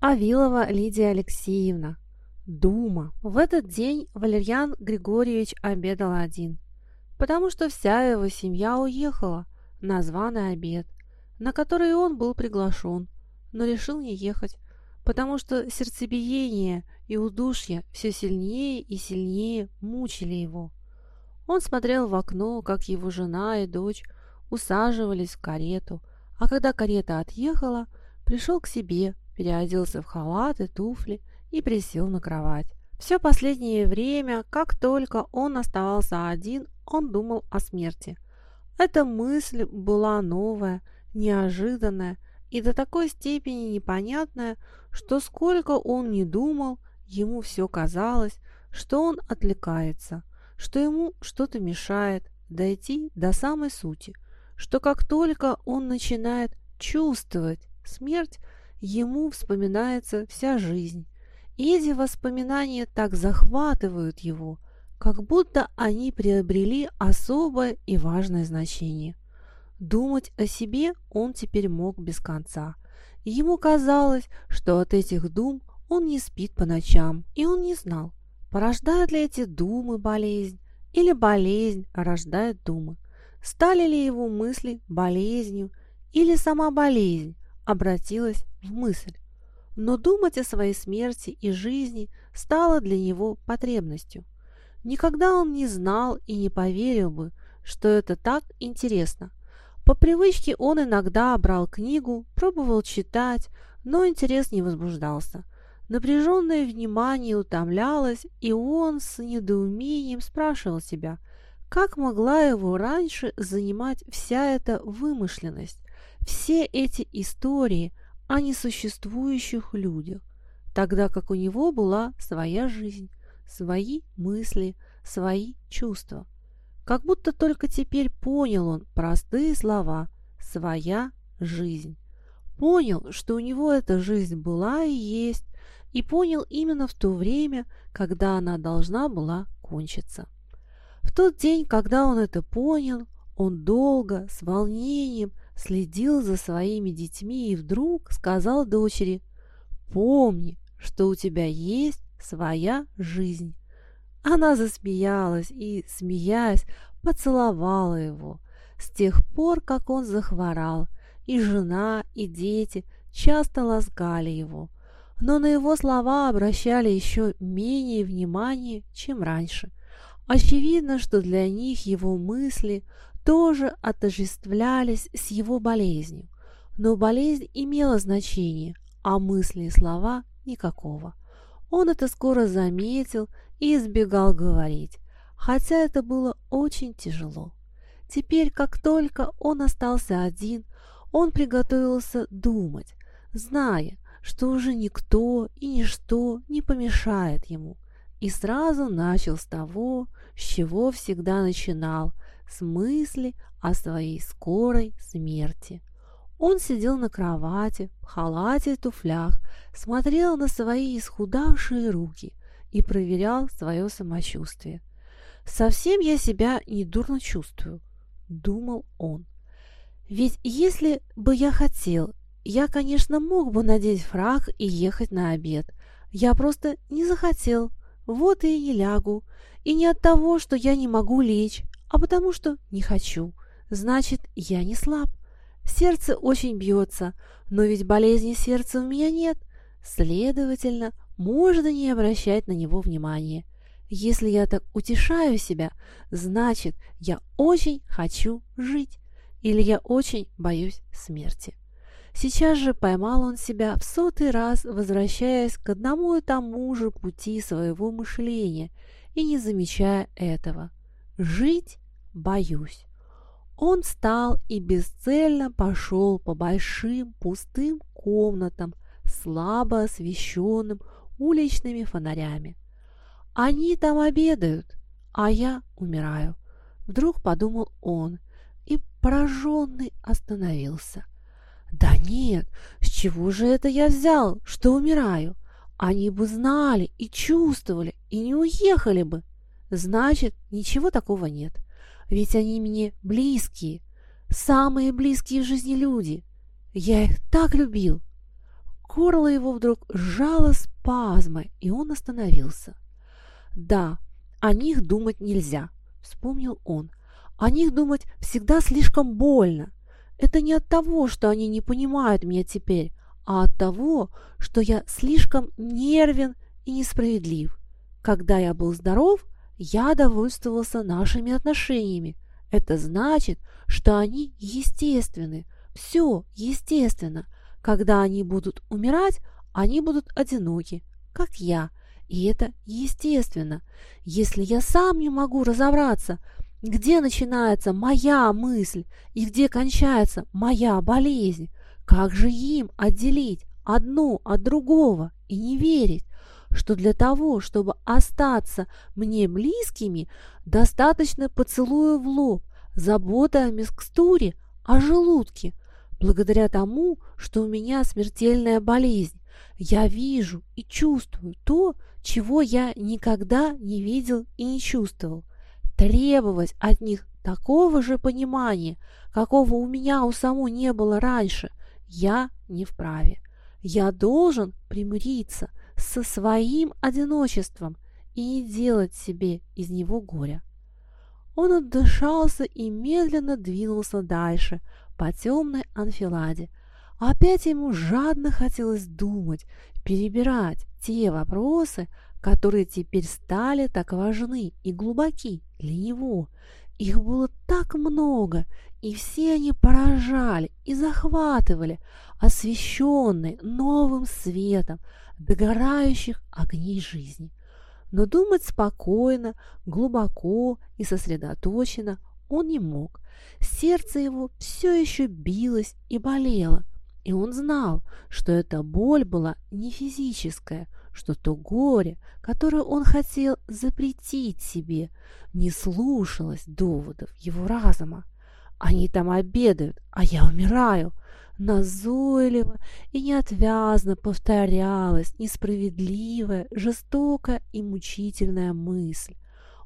Авилова Лидия Алексеевна. Дума. В этот день Валерьян Григорьевич обедал один, потому что вся его семья уехала на званый обед, на который он был приглашен, но решил не ехать, потому что сердцебиение и удушье все сильнее и сильнее мучили его. Он смотрел в окно, как его жена и дочь усаживались в карету, а когда карета отъехала, пришел к себе, переоделся в халат и туфли и присел на кровать. Все последнее время, как только он оставался один, он думал о смерти. Эта мысль была новая, неожиданная и до такой степени непонятная, что сколько он не думал, ему все казалось, что он отвлекается, что ему что-то мешает дойти до самой сути, что как только он начинает чувствовать смерть, ему вспоминается вся жизнь. Эти воспоминания так захватывают его, как будто они приобрели особое и важное значение. Думать о себе он теперь мог без конца. ему казалось, что от этих дум он не спит по ночам, и он не знал, порождают ли эти думы болезнь, или болезнь рождает думы. Стали ли его мысли болезнью, или сама болезнь обратилась в мысль. Но думать о своей смерти и жизни стало для него потребностью. Никогда он не знал и не поверил бы, что это так интересно. По привычке он иногда брал книгу, пробовал читать, но интерес не возбуждался. Напряженное внимание утомлялось, и он с недоумением спрашивал себя, как могла его раньше занимать вся эта вымышленность, все эти истории о несуществующих людях, тогда как у него была своя жизнь, свои мысли, свои чувства. Как будто только теперь понял он простые слова «своя жизнь». Понял, что у него эта жизнь была и есть, и понял именно в то время, когда она должна была кончиться. В тот день, когда он это понял, он долго, с волнением, следил за своими детьми и вдруг сказал дочери, «Помни, что у тебя есть своя жизнь». Она засмеялась и, смеясь, поцеловала его. С тех пор, как он захворал, и жена, и дети часто ласкали его, но на его слова обращали еще менее внимания, чем раньше. Очевидно, что для них его мысли – тоже отождествлялись с его болезнью, но болезнь имела значение, а мысли и слова никакого. Он это скоро заметил и избегал говорить, хотя это было очень тяжело. Теперь, как только он остался один, он приготовился думать, зная, что уже никто и ничто не помешает ему, и сразу начал с того, с чего всегда начинал – с мысли о своей скорой смерти. Он сидел на кровати, в халате и туфлях, смотрел на свои исхудавшие руки и проверял свое самочувствие. «Совсем я себя недурно чувствую», — думал он. «Ведь если бы я хотел, я, конечно, мог бы надеть фраг и ехать на обед. Я просто не захотел, вот и не лягу. И не от того, что я не могу лечь, а потому что не хочу. Значит, я не слаб. Сердце очень бьется, но ведь болезни сердца у меня нет. Следовательно, можно не обращать на него внимания. Если я так утешаю себя, значит, я очень хочу жить или я очень боюсь смерти. Сейчас же поймал он себя в сотый раз, возвращаясь к одному и тому же пути своего мышления и не замечая этого. Жить боюсь. Он встал и бесцельно пошел по большим пустым комнатам, слабо освещенным уличными фонарями. Они там обедают, а я умираю. Вдруг подумал он и пораженный остановился. Да нет, с чего же это я взял, что умираю? Они бы знали и чувствовали, и не уехали бы. Значит, ничего такого нет. Ведь они мне близкие, самые близкие в жизни люди. Я их так любил. Горло его вдруг сжало спазмой, и он остановился. «Да, о них думать нельзя», — вспомнил он. «О них думать всегда слишком больно. Это не от того, что они не понимают меня теперь, а от того, что я слишком нервен и несправедлив. Когда я был здоров, я довольствовался нашими отношениями. Это значит, что они естественны. Все естественно. Когда они будут умирать, они будут одиноки, как я. И это естественно. Если я сам не могу разобраться, где начинается моя мысль и где кончается моя болезнь, как же им отделить одно от другого и не верить, что для того, чтобы остаться мне близкими, достаточно поцелуя в лоб, забота о микстуре, о желудке. Благодаря тому, что у меня смертельная болезнь, я вижу и чувствую то, чего я никогда не видел и не чувствовал. Требовать от них такого же понимания, какого у меня у самого не было раньше, я не вправе. Я должен примириться со своим одиночеством и не делать себе из него горя. Он отдышался и медленно двинулся дальше по темной анфиладе. Опять ему жадно хотелось думать, перебирать те вопросы, которые теперь стали так важны и глубоки для него. Их было так много, и все они поражали и захватывали, освещенные новым светом догорающих огней жизни. Но думать спокойно, глубоко и сосредоточенно он не мог. Сердце его все еще билось и болело, и он знал, что эта боль была не физическая, что то горе, которое он хотел запретить себе, не слушалось доводов его разума. Они там обедают, а я умираю. Назойливо и неотвязно повторялась несправедливая, жестокая и мучительная мысль.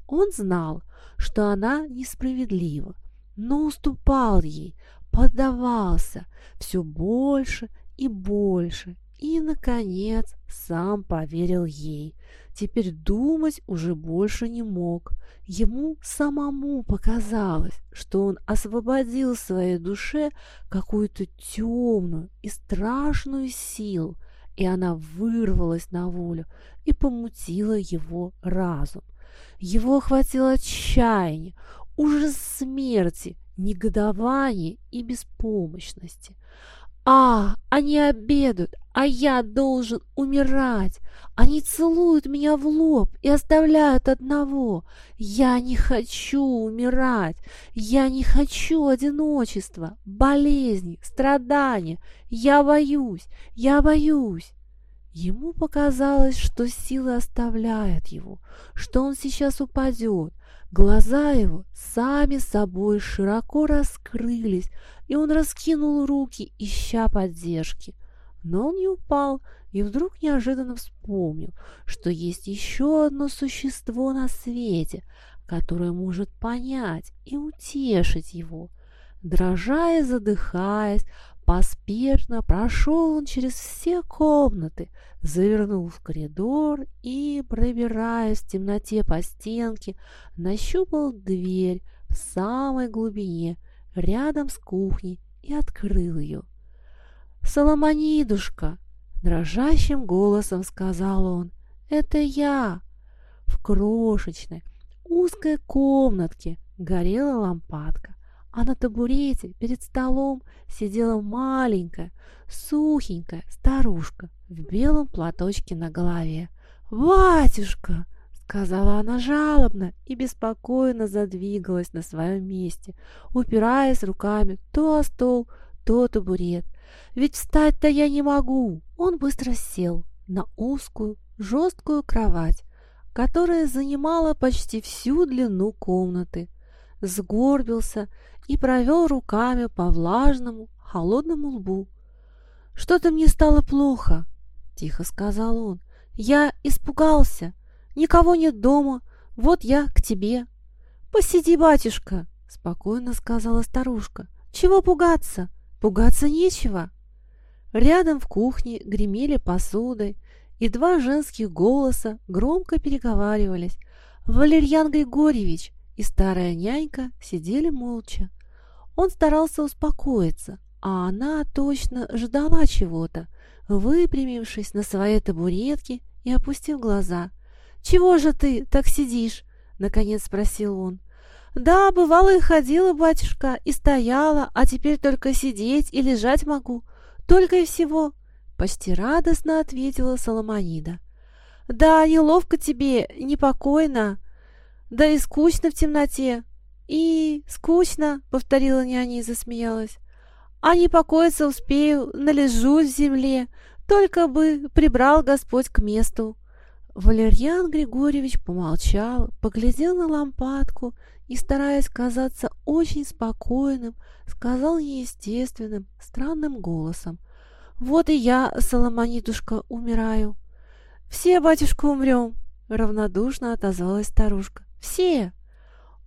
Он знал, что она несправедлива, но уступал ей, поддавался все больше и больше и, наконец, сам поверил ей. Теперь думать уже больше не мог. Ему самому показалось, что он освободил в своей душе какую-то темную и страшную силу, и она вырвалась на волю и помутила его разум. Его охватило отчаяние, ужас смерти, негодование и беспомощности. А, они обедают, а я должен умирать. Они целуют меня в лоб и оставляют одного. Я не хочу умирать. Я не хочу одиночества, болезни, страдания. Я боюсь, я боюсь. Ему показалось, что силы оставляют его, что он сейчас упадет. Глаза его сами собой широко раскрылись, и он раскинул руки, ища поддержки. Но он не упал и вдруг неожиданно вспомнил, что есть еще одно существо на свете, которое может понять и утешить его. Дрожа и задыхаясь, поспешно прошел он через все комнаты, завернул в коридор и, пробираясь в темноте по стенке, нащупал дверь в самой глубине – рядом с кухней и открыл ее. «Соломонидушка!» — дрожащим голосом сказал он. «Это я!» В крошечной, узкой комнатке горела лампадка, а на табурете перед столом сидела маленькая, сухенькая старушка в белом платочке на голове. «Батюшка!» сказала она жалобно и беспокойно задвигалась на своем месте, упираясь руками то о стол, то о табурет. «Ведь встать-то я не могу!» Он быстро сел на узкую, жесткую кровать, которая занимала почти всю длину комнаты, сгорбился и провел руками по влажному, холодному лбу. «Что-то мне стало плохо», — тихо сказал он. «Я испугался». Никого нет дома. Вот я к тебе. Посиди, батюшка, спокойно сказала старушка. Чего пугаться? Пугаться нечего. Рядом в кухне гремели посудой, и два женских голоса громко переговаривались. Валерьян Григорьевич и старая нянька сидели молча. Он старался успокоиться, а она точно ждала чего-то, выпрямившись на своей табуретке и опустив глаза. «Чего же ты так сидишь?» — наконец спросил он. «Да, бывало и ходила, батюшка, и стояла, а теперь только сидеть и лежать могу. Только и всего!» Почти радостно ответила Соломонида. «Да, неловко тебе, непокойно, да и скучно в темноте». «И скучно», — повторила няня и засмеялась. «А не покоиться успею, належусь в земле, только бы прибрал Господь к месту». Валерьян Григорьевич помолчал, поглядел на лампадку и, стараясь казаться очень спокойным, сказал неестественным, странным голосом. «Вот и я, Соломонитушка, умираю». «Все, батюшка, умрем», — равнодушно отозвалась старушка. «Все!»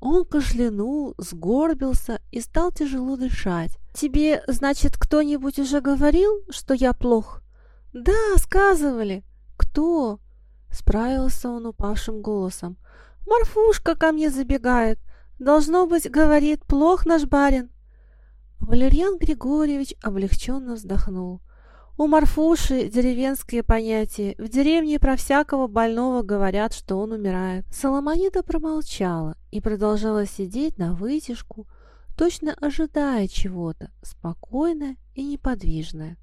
Он кашлянул, сгорбился и стал тяжело дышать. «Тебе, значит, кто-нибудь уже говорил, что я плох?» «Да, сказывали». «Кто?» — справился он упавшим голосом. «Марфушка ко мне забегает. Должно быть, говорит, плох наш барин». Валерьян Григорьевич облегченно вздохнул. У Марфуши деревенские понятия. В деревне про всякого больного говорят, что он умирает. Соломонида промолчала и продолжала сидеть на вытяжку, точно ожидая чего-то, спокойная и неподвижная.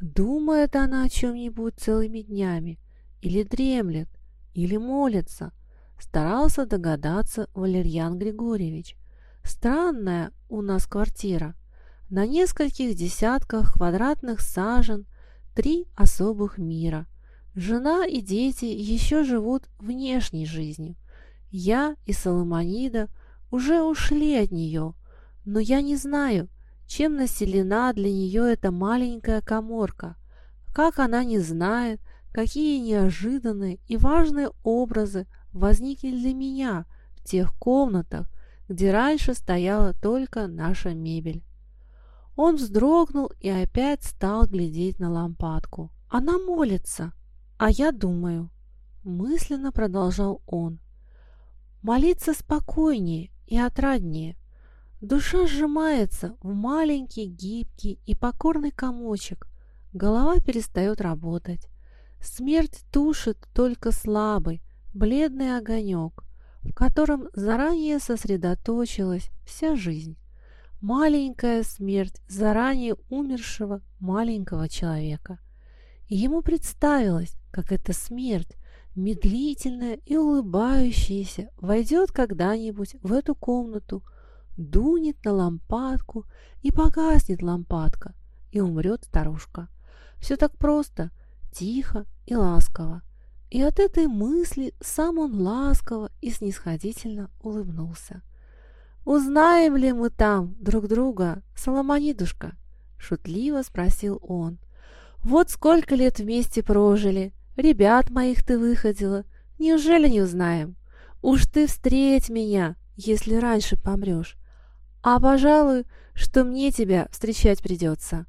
Думает она о чем-нибудь целыми днями, или дремлет, или молится, старался догадаться Валерьян Григорьевич. Странная у нас квартира. На нескольких десятках квадратных сажен три особых мира. Жена и дети еще живут внешней жизнью. Я и Соломонида уже ушли от нее, но я не знаю, чем населена для нее эта маленькая коморка, как она не знает, какие неожиданные и важные образы возникли для меня в тех комнатах, где раньше стояла только наша мебель. Он вздрогнул и опять стал глядеть на лампадку. «Она молится, а я думаю», — мысленно продолжал он. «Молиться спокойнее и отраднее. Душа сжимается в маленький, гибкий и покорный комочек. Голова перестает работать. Смерть тушит только слабый, бледный огонек, в котором заранее сосредоточилась вся жизнь маленькая смерть заранее умершего маленького человека. Ему представилось, как эта смерть, медлительная и улыбающаяся, войдет когда-нибудь в эту комнату, дунет на лампадку и погаснет лампадка, и умрет старушка. Все так просто, тихо и ласково. И от этой мысли сам он ласково и снисходительно улыбнулся. «Узнаем ли мы там друг друга, Соломонидушка?» — шутливо спросил он. «Вот сколько лет вместе прожили, ребят моих ты выходила, неужели не узнаем? Уж ты встреть меня, если раньше помрешь. А, пожалуй, что мне тебя встречать придется».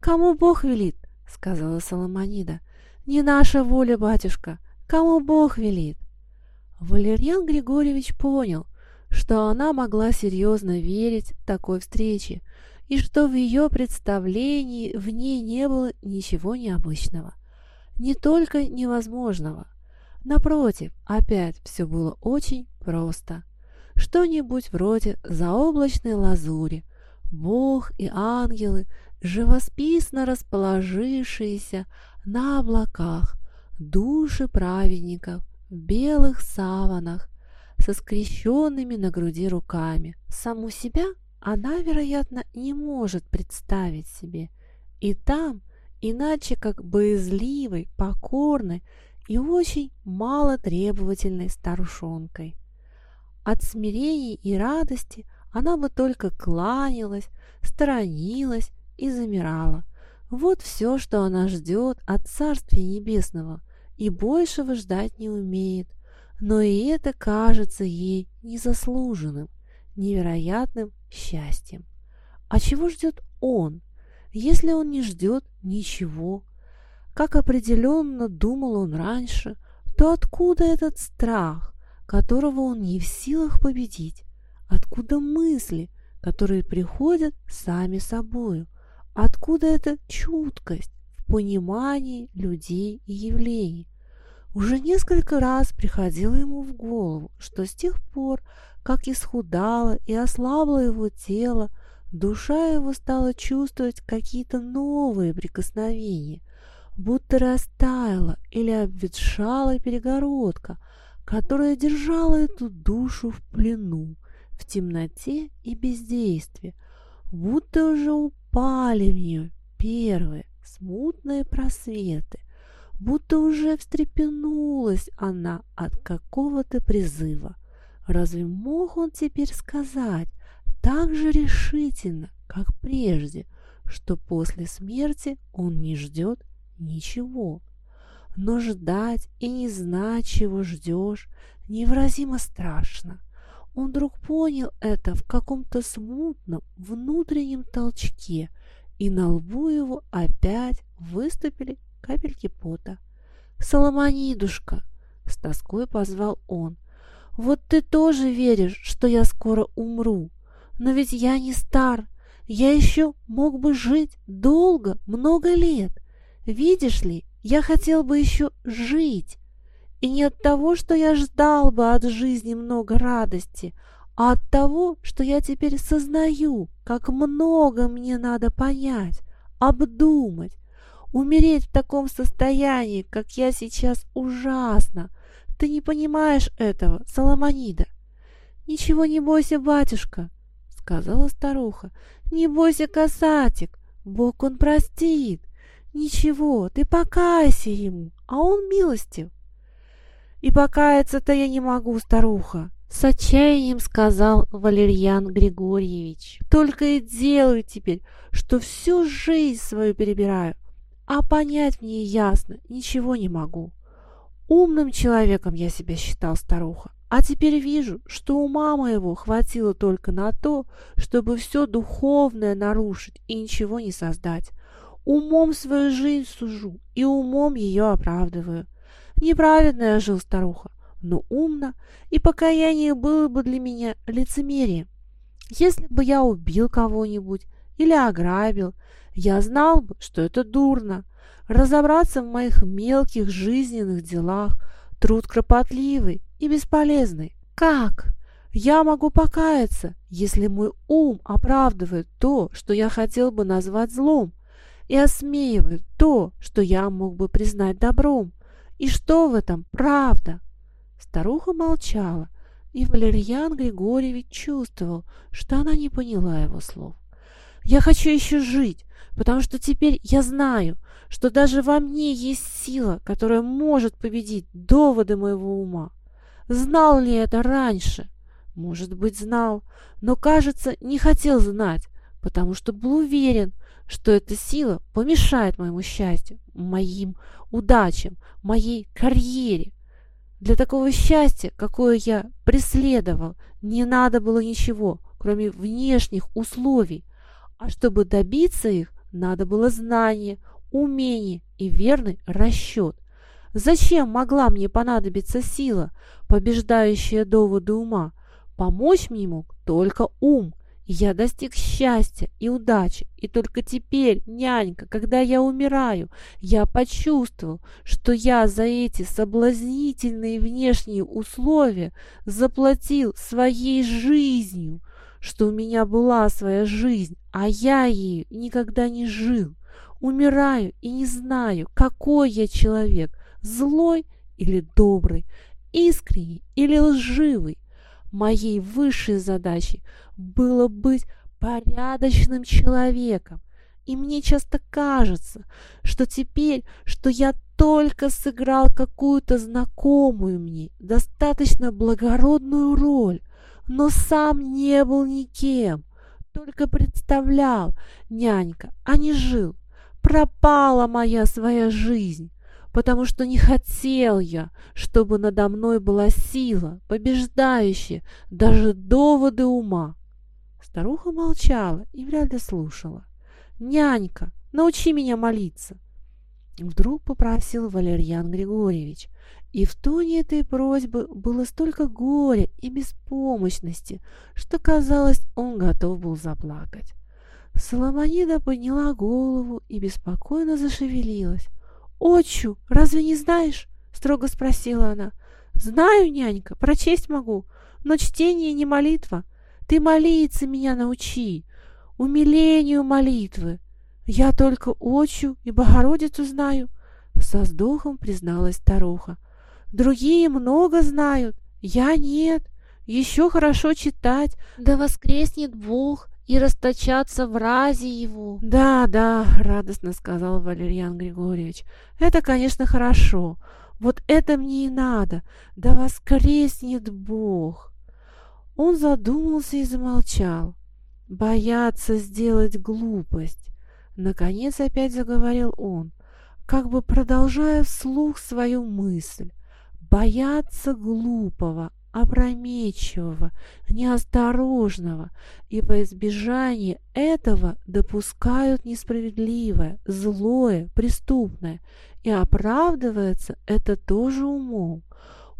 «Кому Бог велит?» — сказала Соломонида. «Не наша воля, батюшка, кому Бог велит?» Валерьян Григорьевич понял — что она могла серьезно верить такой встрече и что в ее представлении в ней не было ничего необычного, не только невозможного. Напротив, опять все было очень просто. Что-нибудь вроде заоблачной лазури, Бог и ангелы, живосписно расположившиеся на облаках, души праведников в белых саванах, со скрещенными на груди руками. Саму себя она, вероятно, не может представить себе. И там, иначе как боязливой, покорной и очень малотребовательной старушонкой. От смирения и радости она бы только кланялась, сторонилась и замирала. Вот все, что она ждет от Царствия Небесного, и большего ждать не умеет но и это кажется ей незаслуженным, невероятным счастьем. А чего ждет он? если он не ждет ничего? Как определенно думал он раньше, то откуда этот страх, которого он не в силах победить? Откуда мысли, которые приходят сами собою? Откуда эта чуткость в понимании людей и явлений? Уже несколько раз приходило ему в голову, что с тех пор, как исхудало и ослабло его тело, душа его стала чувствовать какие-то новые прикосновения, будто растаяла или обветшала перегородка, которая держала эту душу в плену, в темноте и бездействии, будто уже упали в нее первые смутные просветы, будто уже встрепенулась она от какого-то призыва. Разве мог он теперь сказать так же решительно, как прежде, что после смерти он не ждет ничего? Но ждать и не знать, чего ждешь, невыразимо страшно. Он вдруг понял это в каком-то смутном внутреннем толчке, и на лбу его опять выступили капельки пота. «Соломонидушка!» — с тоской позвал он. Вот ты тоже веришь, что я скоро умру. Но ведь я не стар. Я еще мог бы жить долго, много лет. Видишь ли, я хотел бы еще жить. И не от того, что я ждал бы от жизни много радости, а от того, что я теперь сознаю, как много мне надо понять, обдумать. Умереть в таком состоянии, как я сейчас, ужасно, ты не понимаешь этого, Соломонида. Ничего не бойся, батюшка, сказала старуха. Не бойся, касатик, Бог он простит. Ничего, ты покайся ему, а он милостив. И покаяться-то я не могу, старуха, с отчаянием сказал Валерьян Григорьевич. Только и делаю теперь, что всю жизнь свою перебираю, а понять мне ясно ничего не могу. Умным человеком я себя считал старуха, а теперь вижу, что ума моего хватило только на то, чтобы все духовное нарушить и ничего не создать. Умом свою жизнь сужу и умом ее оправдываю. Неправедно я жил, старуха, но умно, и покаяние было бы для меня лицемерием. Если бы я убил кого-нибудь или ограбил, я знал бы, что это дурно, Разобраться в моих мелких жизненных делах – труд кропотливый и бесполезный. Как? Я могу покаяться, если мой ум оправдывает то, что я хотел бы назвать злом, и осмеивает то, что я мог бы признать добром. И что в этом правда? Старуха молчала, и Валерьян Григорьевич чувствовал, что она не поняла его слов. «Я хочу еще жить, потому что теперь я знаю, что даже во мне есть сила, которая может победить доводы моего ума. Знал ли это раньше? Может быть, знал, но, кажется, не хотел знать, потому что был уверен, что эта сила помешает моему счастью, моим удачам, моей карьере. Для такого счастья, какое я преследовал, не надо было ничего, кроме внешних условий, а чтобы добиться их, надо было знание, умение и верный расчет. Зачем могла мне понадобиться сила, побеждающая доводы ума? Помочь мне мог только ум. Я достиг счастья и удачи, и только теперь, нянька, когда я умираю, я почувствовал, что я за эти соблазнительные внешние условия заплатил своей жизнью, что у меня была своя жизнь, а я ею никогда не жил. Умираю и не знаю, какой я человек, злой или добрый, искренний или лживый. Моей высшей задачей было быть порядочным человеком. И мне часто кажется, что теперь, что я только сыграл какую-то знакомую мне, достаточно благородную роль, но сам не был никем, только представлял нянька, а не жил пропала моя своя жизнь, потому что не хотел я, чтобы надо мной была сила, побеждающая даже доводы ума. Старуха молчала и вряд ли слушала. Нянька, научи меня молиться!» Вдруг попросил Валерьян Григорьевич. И в тоне этой просьбы было столько горя и беспомощности, что, казалось, он готов был заплакать. Соломонида подняла голову и беспокойно зашевелилась. «Отчу, разве не знаешь?» — строго спросила она. «Знаю, нянька, прочесть могу, но чтение не молитва. Ты молиться меня научи, умилению молитвы. Я только отчу и Богородицу знаю», — со вздохом призналась старуха. «Другие много знают, я нет. Еще хорошо читать, да воскреснет Бог, и расточаться в разе его. Да, да, радостно сказал Валерьян Григорьевич. Это, конечно, хорошо. Вот это мне и надо. Да воскреснет Бог. Он задумался и замолчал. Бояться сделать глупость. Наконец опять заговорил он, как бы продолжая вслух свою мысль. Бояться глупого, опрометчивого, неосторожного, и по избежанию этого допускают несправедливое, злое, преступное, и оправдывается это тоже умом.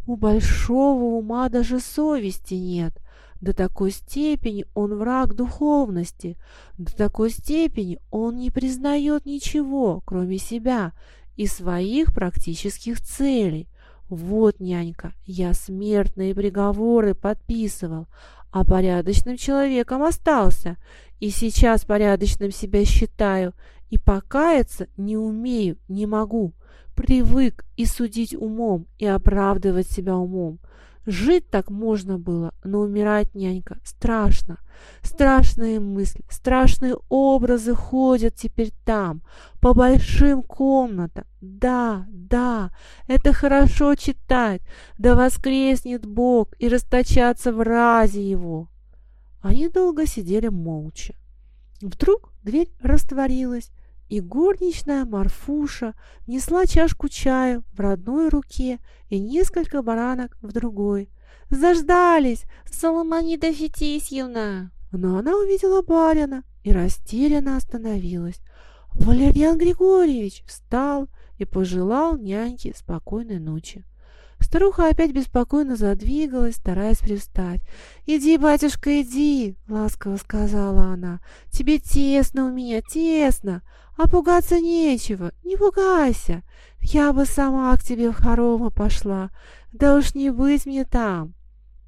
У большого ума даже совести нет. До такой степени он враг духовности, до такой степени он не признает ничего, кроме себя и своих практических целей. Вот, нянька, я смертные приговоры подписывал, а порядочным человеком остался, и сейчас порядочным себя считаю, и покаяться не умею, не могу. Привык и судить умом, и оправдывать себя умом. Жить так можно было, но умирать, нянька, страшно. Страшные мысли, страшные образы ходят теперь там, по большим комнатам. Да, да, это хорошо читать, да воскреснет Бог и расточаться в разе его. Они долго сидели молча. Вдруг дверь растворилась, и горничная Марфуша несла чашку чая в родной руке и несколько баранок в другой. «Заждались! Соломонида Фетисьевна!» Но она увидела барина и растерянно остановилась. Валерьян Григорьевич встал и пожелал няньке спокойной ночи. Старуха опять беспокойно задвигалась, стараясь привстать. «Иди, батюшка, иди!» — ласково сказала она. «Тебе тесно у меня, тесно, а пугаться нечего, не пугайся. Я бы сама к тебе в хоромы пошла, да уж не быть мне там!»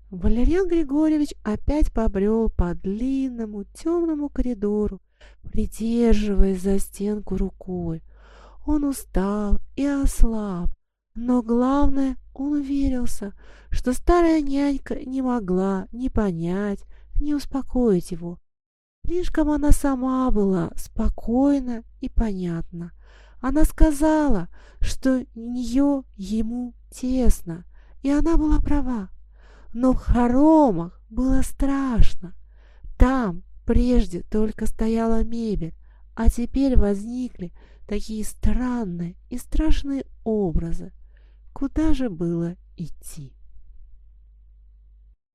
Валерьян Григорьевич опять побрел по длинному темному коридору, придерживаясь за стенку рукой. Он устал и ослаб, но главное, он уверился, что старая нянька не могла ни понять, ни успокоить его. Слишком она сама была спокойна и понятна. Она сказала, что нее ему тесно, и она была права. Но в хоромах было страшно. Там прежде только стояла мебель, а теперь возникли такие странные и страшные образы. Куда же было идти?